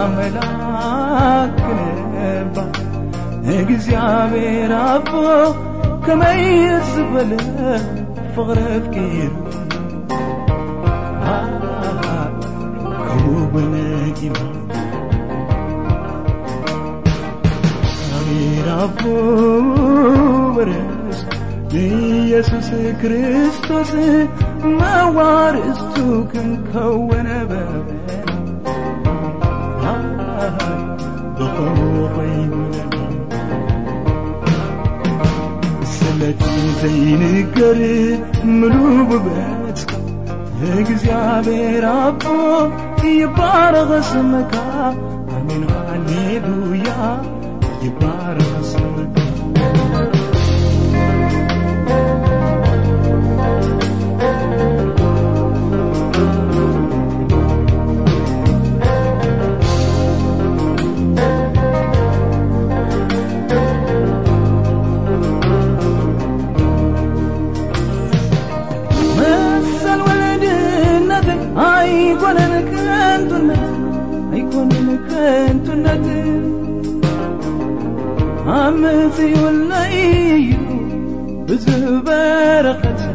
አምላክ ነባ እግዚአብሔር አቦ ከመይ ዝበለ ፍቕረ ፍቂር ከውብነ ኢና እግዚአብሔር አቦ ወረስ ኢየሱስ ክርስቶስ መዋርስቱ ክንከወነ ዘይንገር ምሉ ውበት? እግዚአብሔር አቦ ይባረኽ ስምካ አሜን ሃሌሉያ ይባረኽ قلبي ولا ايوب بزبه بارقته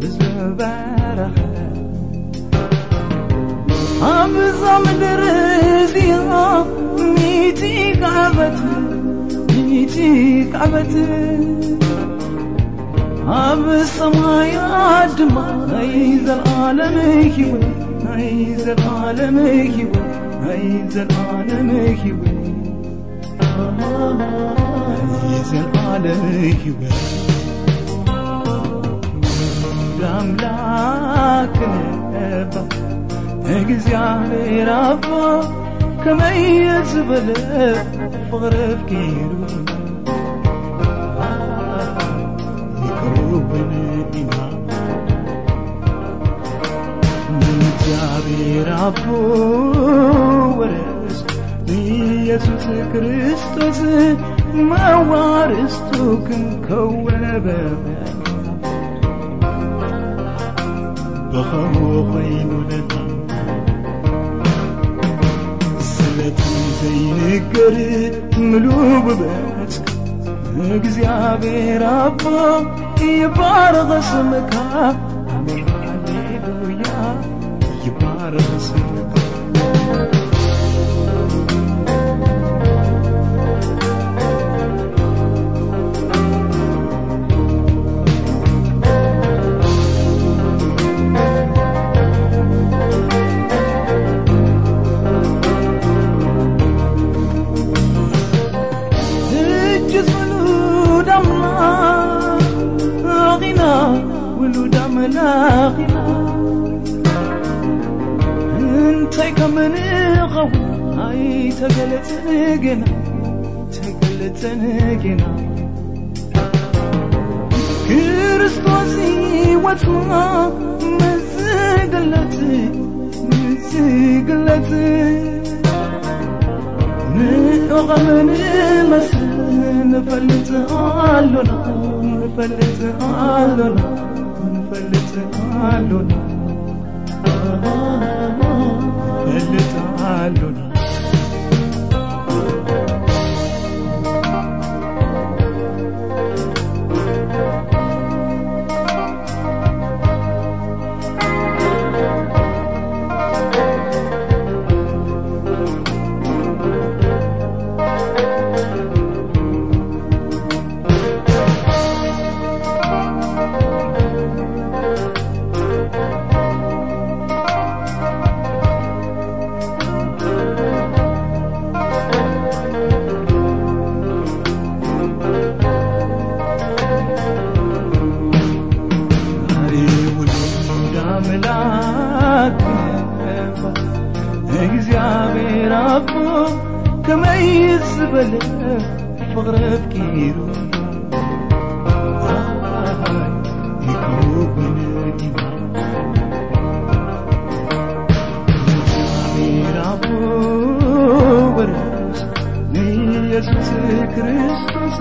بزبه بارقه أبزم درزي ميتي قعبته ميتي قعبته اب سماي ادما عيز العالم هيوي عيز العالم هيوي عيز العالم هيوي Oh, oh, oh. የዘላለም ሕይወት አምላክ እግዚአብሔር አባ ከመየዝ በላይ ፍቅርህ ኪሩብ ይቅሩብንና እግዚአብሔር አቦ ወረስ ኢየሱስ ክርስቶስ مواارستك كوبابا بخموخيننا ስለትን ዘይንገር ምሉ ብበትክ እግዚአብሔር አቦ ይባረኸ ስምካ ሃሌሉያ ይባረኸ ስምካ ينجز ولو دمنا غنى ولو دمنا غنى انتي كمن غو اي تقلتن قنا تقلتن قنا كريستوسي وتما مزقلتي مزقلتي نقمن مسلم ንፈልጥ ኣሎና ንፈልጥ ኣሎና كما يزبل بغرب كيرو. يكوب نرجم ورس يسوس كريستوس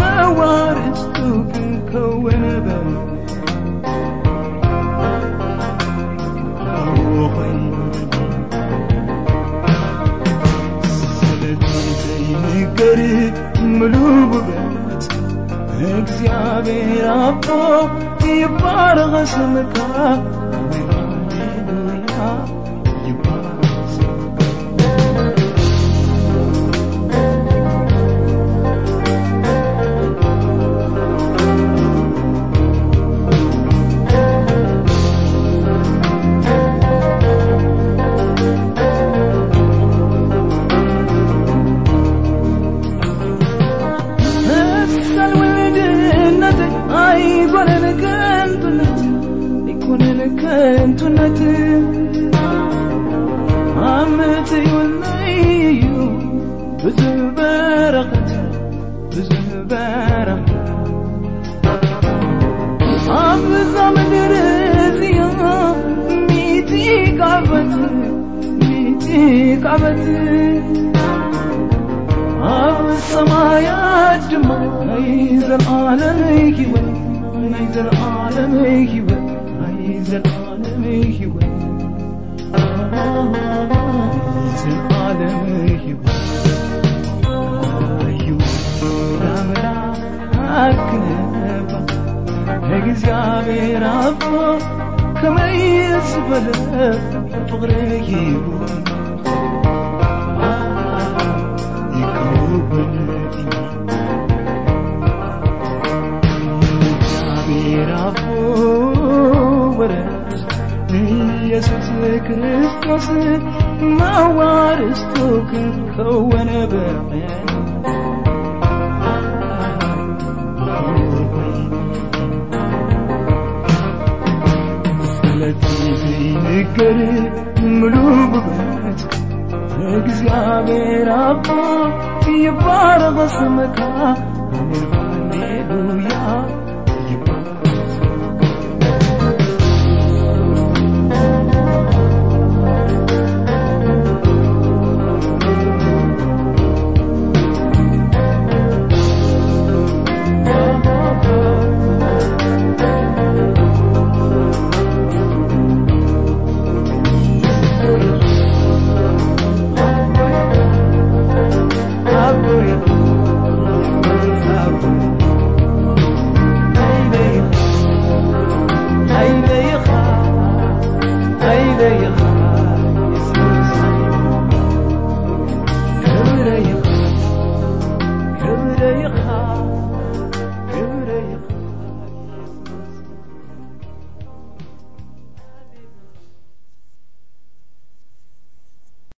ما وارثتو كنكون بل ነገር ምሉ ውበት እግዚአብሔር አቦ ይባረክ። ስምካ ከንቱነት ዓመት ይወለዩ ብዙ በረኸት ብዙ በረኸት አብዛ ምድር እዚያ ሚቲ ቃበት ሚቲ ቃበት ኣብ ሰማያት ድማ ናይ ዘለዓለም ህይወት ናይ ዘለዓለም ህይወት ናይ ዘለዓለም ህይወት ዘለዓለም ህይወት ኣምላክ ክነባ እግዚአብሔር አቦ ከመይስ በለ ፍቅሪ ይሁን እግዚአብሔር ክርስቶስ ማዋርስቱ ከሆነ በቀን ስለዚህ ንገር ሙሉ ጉበት እግዚአብሔር አባ ይባረክ ስምካ